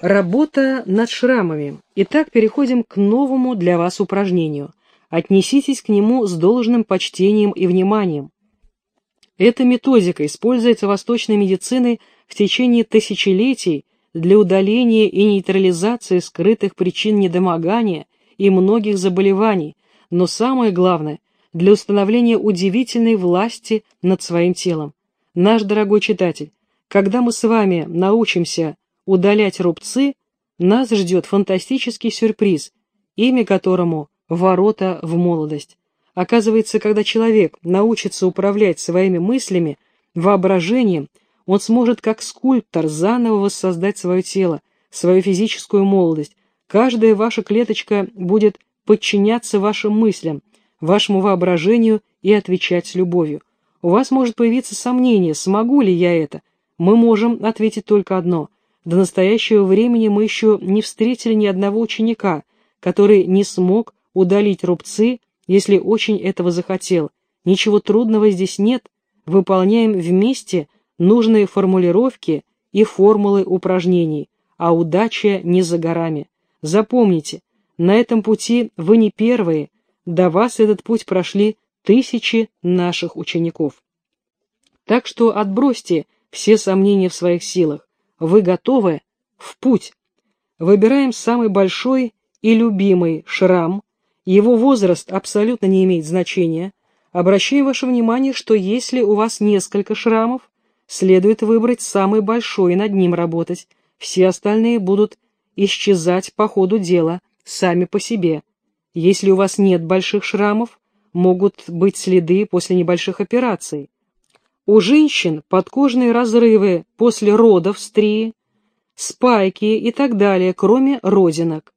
Работа над шрамами. Итак, переходим к новому для вас упражнению. Отнеситесь к нему с должным почтением и вниманием. Эта методика используется восточной медициной в течение тысячелетий для удаления и нейтрализации скрытых причин недомогания и многих заболеваний, но самое главное – для установления удивительной власти над своим телом. Наш дорогой читатель, когда мы с вами научимся удалять рубцы, нас ждет фантастический сюрприз, имя которому «Ворота в молодость». Оказывается, когда человек научится управлять своими мыслями, воображением, он сможет как скульптор заново воссоздать свое тело, свою физическую молодость. Каждая ваша клеточка будет подчиняться вашим мыслям, вашему воображению и отвечать с любовью. У вас может появиться сомнение, смогу ли я это. Мы можем ответить только одно. До настоящего времени мы еще не встретили ни одного ученика, который не смог удалить рубцы, если очень этого захотел. Ничего трудного здесь нет. Выполняем вместе нужные формулировки и формулы упражнений, а удача не за горами. Запомните, на этом пути вы не первые, до вас этот путь прошли тысячи наших учеников. Так что отбросьте все сомнения в своих силах. Вы готовы? В путь. Выбираем самый большой и любимый шрам. Его возраст абсолютно не имеет значения. Обращаю ваше внимание, что если у вас несколько шрамов, следует выбрать самый большой и над ним работать. Все остальные будут исчезать по ходу дела, сами по себе. Если у вас нет больших шрамов, могут быть следы после небольших операций. У женщин подкожные разрывы после родов стрии, спайки и так далее, кроме родинок.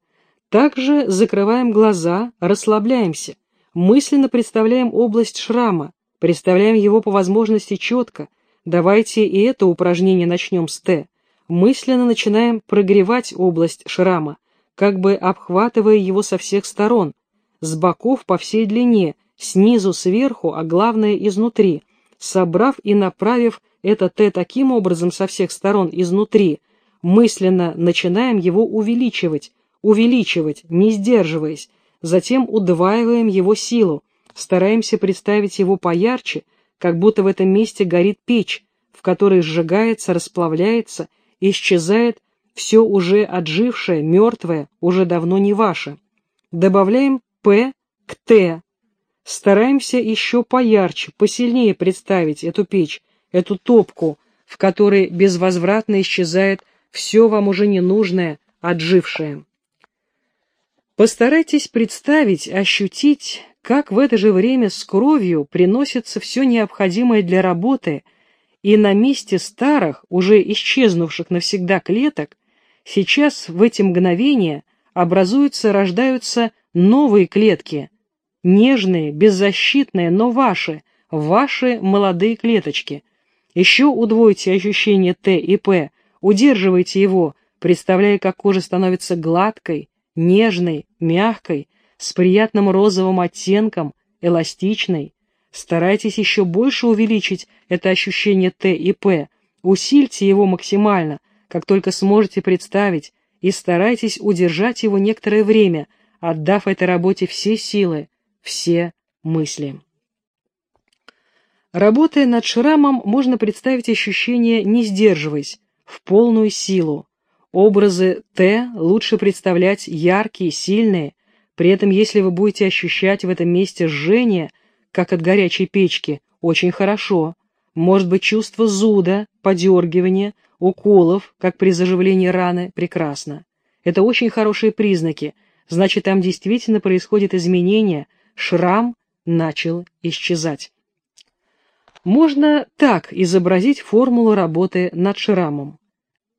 Также закрываем глаза, расслабляемся, мысленно представляем область шрама, представляем его по возможности четко. Давайте и это упражнение начнем с Т. Мысленно начинаем прогревать область шрама, как бы обхватывая его со всех сторон, с боков по всей длине, снизу, сверху, а главное изнутри – собрав и направив это «Т» таким образом со всех сторон изнутри, мысленно начинаем его увеличивать, увеличивать, не сдерживаясь, затем удваиваем его силу, стараемся представить его поярче, как будто в этом месте горит печь, в которой сжигается, расплавляется, исчезает все уже отжившее, мертвое, уже давно не ваше. Добавляем «П» к «Т», Стараемся еще поярче, посильнее представить эту печь, эту топку, в которой безвозвратно исчезает все вам уже ненужное, отжившее. Постарайтесь представить, ощутить, как в это же время с кровью приносится все необходимое для работы, и на месте старых, уже исчезнувших навсегда клеток, сейчас в эти мгновения образуются, рождаются новые клетки – нежные, беззащитные, но ваши, ваши молодые клеточки. Еще удвойте ощущение Т и П, удерживайте его, представляя, как кожа становится гладкой, нежной, мягкой, с приятным розовым оттенком, эластичной. Старайтесь еще больше увеличить это ощущение Т и П, усильте его максимально, как только сможете представить, и старайтесь удержать его некоторое время, отдав этой работе все силы, все мысли. Работая над шрамом, можно представить ощущение «не сдерживаясь», в полную силу. Образы Т лучше представлять яркие, сильные, при этом если вы будете ощущать в этом месте жжение, как от горячей печки, очень хорошо. Может быть чувство зуда, подергивания, уколов, как при заживлении раны, прекрасно. Это очень хорошие признаки, значит там действительно происходит изменение – шрам начал исчезать. Можно так изобразить формулу работы над шрамом.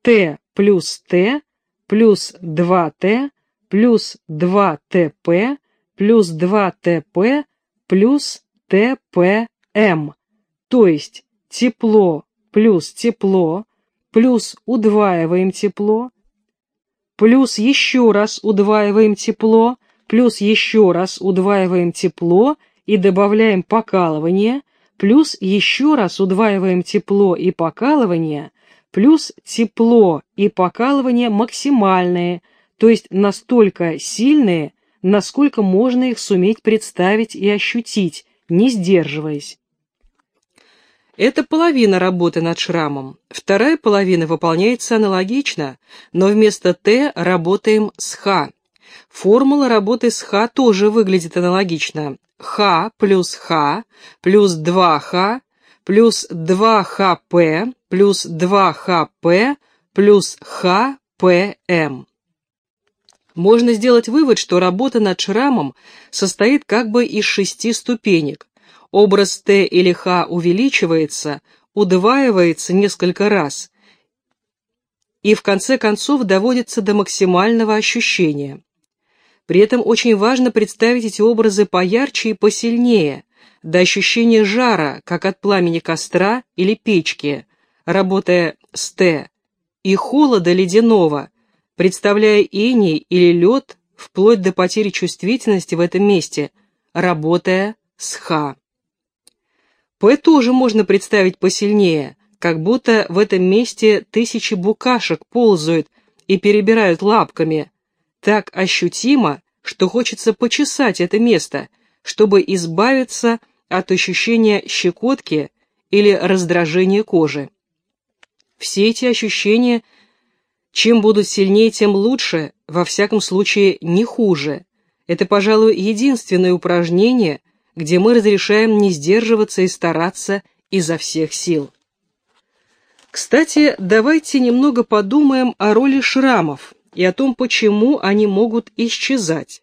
Т плюс Т плюс 2Т плюс 2ТП плюс 2ТП плюс ТПМ. То есть тепло плюс тепло плюс удваиваем тепло плюс еще раз удваиваем тепло плюс еще раз удваиваем тепло и добавляем покалывание, плюс еще раз удваиваем тепло и покалывание, плюс тепло и покалывание максимальные, то есть настолько сильные, насколько можно их суметь представить и ощутить, не сдерживаясь. Это половина работы над шрамом. Вторая половина выполняется аналогично, но вместо Т работаем с Х. Формула работы с Х тоже выглядит аналогично. Х плюс Х плюс 2Х плюс 2ХП плюс 2ХП плюс ХПМ. Можно сделать вывод, что работа над шрамом состоит как бы из шести ступенек. Образ Т или Х увеличивается, удваивается несколько раз и в конце концов доводится до максимального ощущения. При этом очень важно представить эти образы поярче и посильнее, до ощущения жара, как от пламени костра или печки, работая с Т, и холода ледяного, представляя иней или лед вплоть до потери чувствительности в этом месте, работая с Х. П тоже можно представить посильнее, как будто в этом месте тысячи букашек ползают и перебирают лапками. Так ощутимо, что хочется почесать это место, чтобы избавиться от ощущения щекотки или раздражения кожи. Все эти ощущения, чем будут сильнее, тем лучше, во всяком случае не хуже. Это, пожалуй, единственное упражнение, где мы разрешаем не сдерживаться и стараться изо всех сил. Кстати, давайте немного подумаем о роли шрамов и о том, почему они могут исчезать.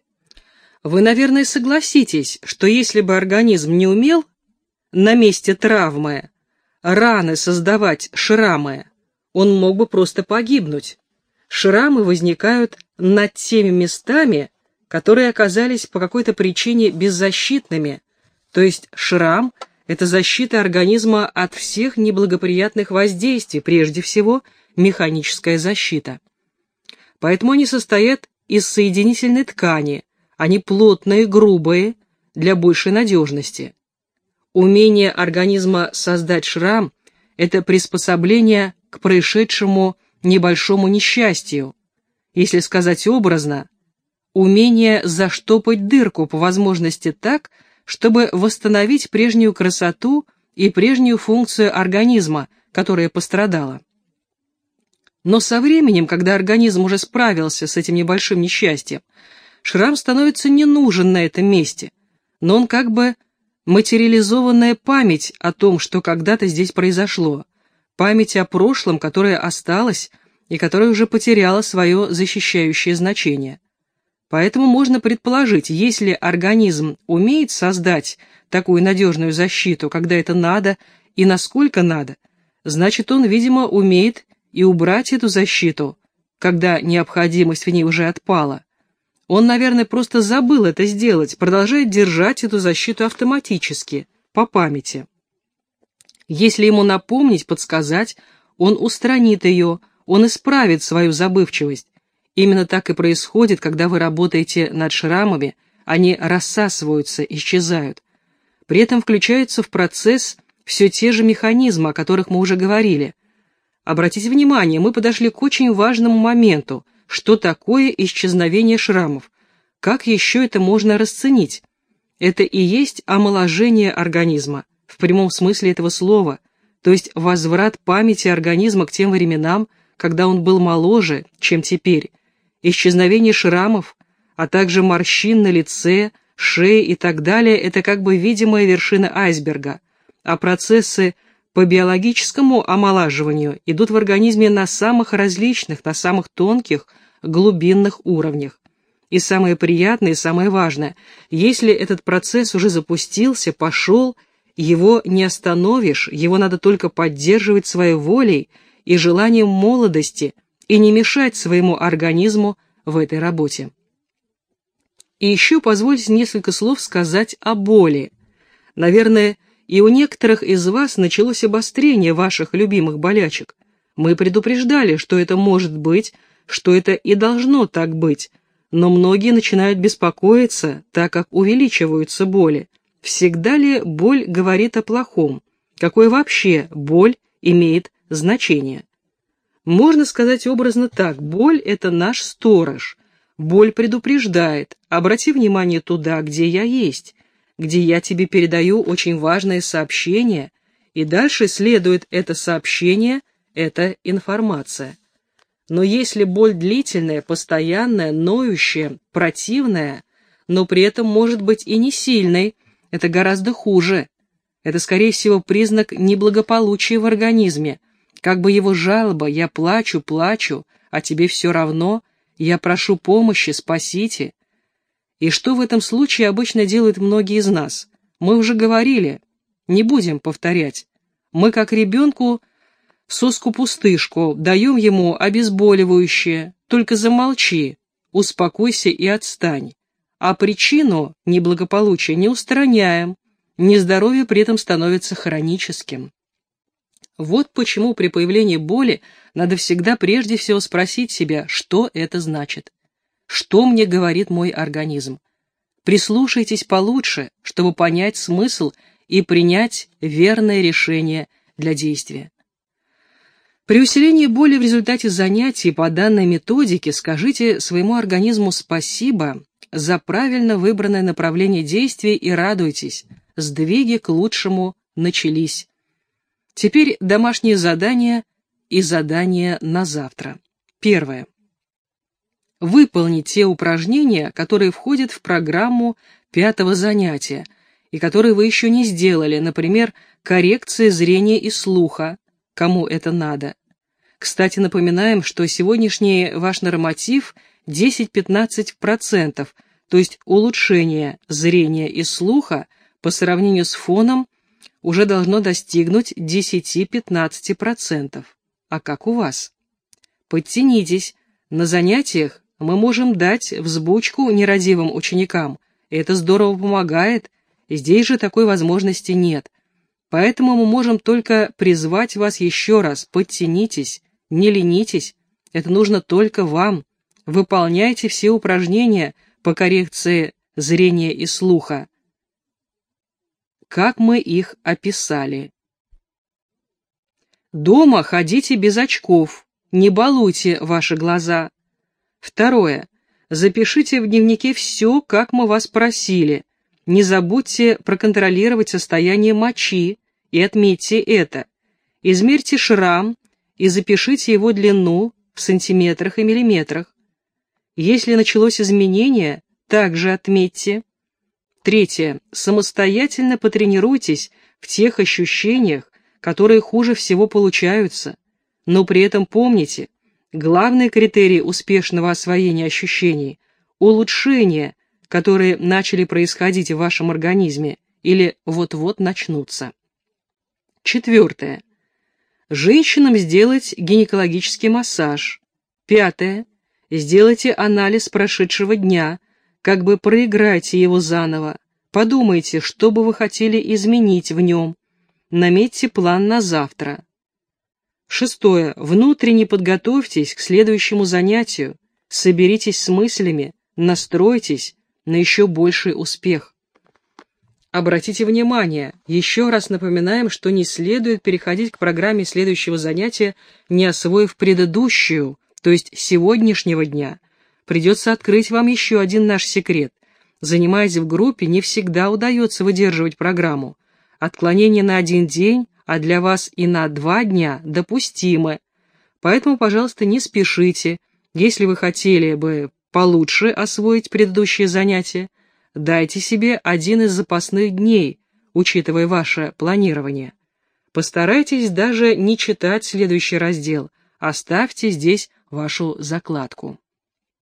Вы, наверное, согласитесь, что если бы организм не умел на месте травмы раны создавать шрамы, он мог бы просто погибнуть. Шрамы возникают над теми местами, которые оказались по какой-то причине беззащитными, то есть шрам – это защита организма от всех неблагоприятных воздействий, прежде всего механическая защита. Поэтому они состоят из соединительной ткани, они плотные, грубые, для большей надежности. Умение организма создать шрам – это приспособление к происшедшему небольшому несчастью. Если сказать образно, умение заштопать дырку по возможности так, чтобы восстановить прежнюю красоту и прежнюю функцию организма, которая пострадала. Но со временем, когда организм уже справился с этим небольшим несчастьем, шрам становится не нужен на этом месте, но он как бы материализованная память о том, что когда-то здесь произошло, память о прошлом, которое осталось и которое уже потеряло свое защищающее значение. Поэтому можно предположить, если организм умеет создать такую надежную защиту, когда это надо и насколько надо, значит он, видимо, умеет и убрать эту защиту, когда необходимость в ней уже отпала, он, наверное, просто забыл это сделать, продолжает держать эту защиту автоматически, по памяти. Если ему напомнить, подсказать, он устранит ее, он исправит свою забывчивость. Именно так и происходит, когда вы работаете над шрамами, они рассасываются, исчезают. При этом включаются в процесс все те же механизмы, о которых мы уже говорили. Обратите внимание, мы подошли к очень важному моменту – что такое исчезновение шрамов, как еще это можно расценить. Это и есть омоложение организма, в прямом смысле этого слова, то есть возврат памяти организма к тем временам, когда он был моложе, чем теперь. Исчезновение шрамов, а также морщин на лице, шее и так далее – это как бы видимая вершина айсберга, а процессы по биологическому омолаживанию идут в организме на самых различных, на самых тонких, глубинных уровнях. И самое приятное и самое важное, если этот процесс уже запустился, пошел, его не остановишь, его надо только поддерживать своей волей и желанием молодости и не мешать своему организму в этой работе. И еще позвольте несколько слов сказать о боли. Наверное, и у некоторых из вас началось обострение ваших любимых болячек. Мы предупреждали, что это может быть что это и должно так быть, но многие начинают беспокоиться, так как увеличиваются боли. Всегда ли боль говорит о плохом? Какое вообще боль имеет значение? Можно сказать образно так, боль – это наш сторож. Боль предупреждает, обрати внимание туда, где я есть, где я тебе передаю очень важное сообщение, и дальше следует это сообщение, это информация. Но если боль длительная, постоянная, ноющая, противная, но при этом может быть и не сильной, это гораздо хуже. Это, скорее всего, признак неблагополучия в организме, как бы его жалоба «я плачу, плачу, а тебе все равно», «я прошу помощи, спасите». И что в этом случае обычно делают многие из нас? Мы уже говорили, не будем повторять. Мы, как ребенку, соску-пустышку, даем ему обезболивающее, только замолчи, успокойся и отстань. А причину неблагополучия не устраняем, нездоровье при этом становится хроническим. Вот почему при появлении боли надо всегда прежде всего спросить себя, что это значит. Что мне говорит мой организм? Прислушайтесь получше, чтобы понять смысл и принять верное решение для действия. При усилении боли в результате занятий по данной методике скажите своему организму спасибо за правильно выбранное направление действий и радуйтесь, сдвиги к лучшему начались. Теперь домашние задания и задания на завтра. Первое. Выполнить те упражнения, которые входят в программу пятого занятия и которые вы еще не сделали, например, коррекция зрения и слуха, кому это надо, кстати, напоминаем, что сегодняшний ваш норматив 10-15%, то есть улучшение зрения и слуха по сравнению с фоном уже должно достигнуть 10-15%. А как у вас? Подтянитесь. На занятиях мы можем дать взбучку нерадивым ученикам. Это здорово помогает. Здесь же такой возможности нет. Поэтому мы можем только призвать вас еще раз. Подтянитесь не ленитесь, это нужно только вам. Выполняйте все упражнения по коррекции зрения и слуха. Как мы их описали. Дома ходите без очков, не балуйте ваши глаза. Второе. Запишите в дневнике все, как мы вас просили. Не забудьте проконтролировать состояние мочи и отметьте это. Измерьте шрам и запишите его длину в сантиметрах и миллиметрах. Если началось изменение, также отметьте. Третье. Самостоятельно потренируйтесь в тех ощущениях, которые хуже всего получаются, но при этом помните, главный критерий успешного освоения ощущений – улучшения, которые начали происходить в вашем организме или вот-вот начнутся. Четвертое. Женщинам сделать гинекологический массаж. Пятое. Сделайте анализ прошедшего дня, как бы проиграйте его заново. Подумайте, что бы вы хотели изменить в нем. Наметьте план на завтра. Шестое. Внутренне подготовьтесь к следующему занятию. Соберитесь с мыслями, настройтесь на еще больший успех. Обратите внимание, еще раз напоминаем, что не следует переходить к программе следующего занятия, не освоив предыдущую, то есть сегодняшнего дня. Придется открыть вам еще один наш секрет. Занимаясь в группе, не всегда удается выдерживать программу. Отклонение на один день, а для вас и на два дня допустимы. Поэтому, пожалуйста, не спешите. Если вы хотели бы получше освоить предыдущее занятие, дайте себе один из запасных дней, учитывая ваше планирование. Постарайтесь даже не читать следующий раздел, оставьте здесь вашу закладку.